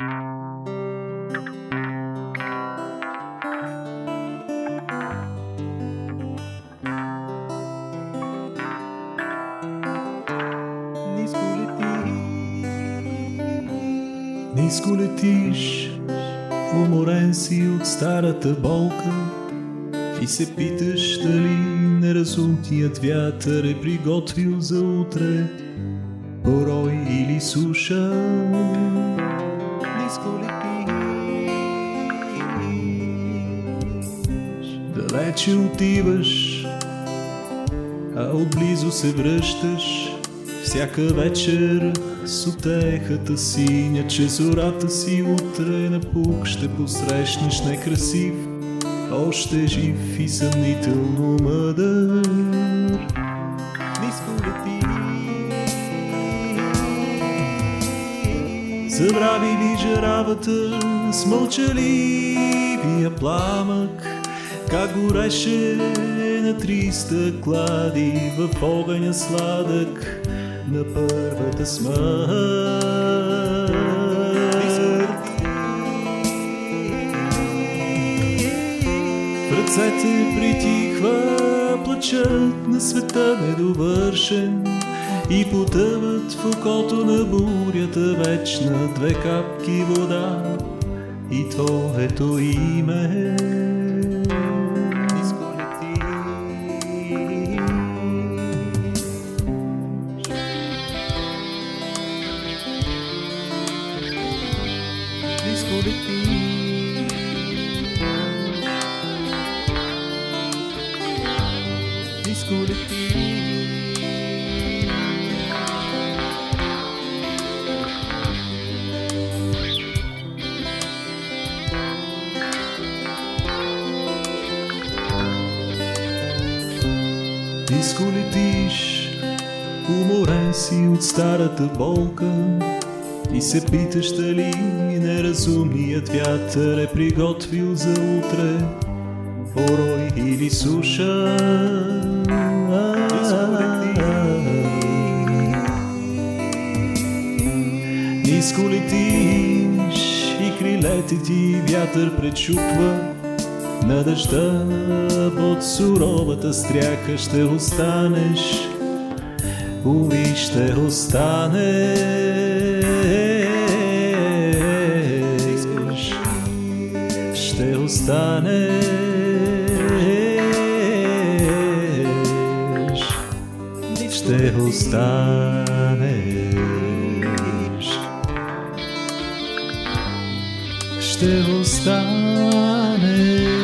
Ниско летиш, уморен си от старата болка и се питаш дали неразумният вятър е приготвил за утре порой или суша. Далече отиваш, а отблизо се връщаш. Всяка вечер с отехата синя, че зората си утре на пук ще посрещнеш некрасив, още жив и съмнително Забрави ли жаравата с мълчаливия пламък, как гореше на триста клади в огъня сладък на първата смърт. В ръцете притихва плачът на света недовършен и потъват в окото на бурята вечна две капки вода и твоето име. Ниско лети. Ниско Ниско летиш, уморен си от старата болка и се питаш дали неразумният вятър е приготвил за утре порой или суша. Ниско и крилете ти вятър пречупва на дъжда под суровата стряха ще останеш, уви ще останеш, ще останеш, ще останеш, ще останеш.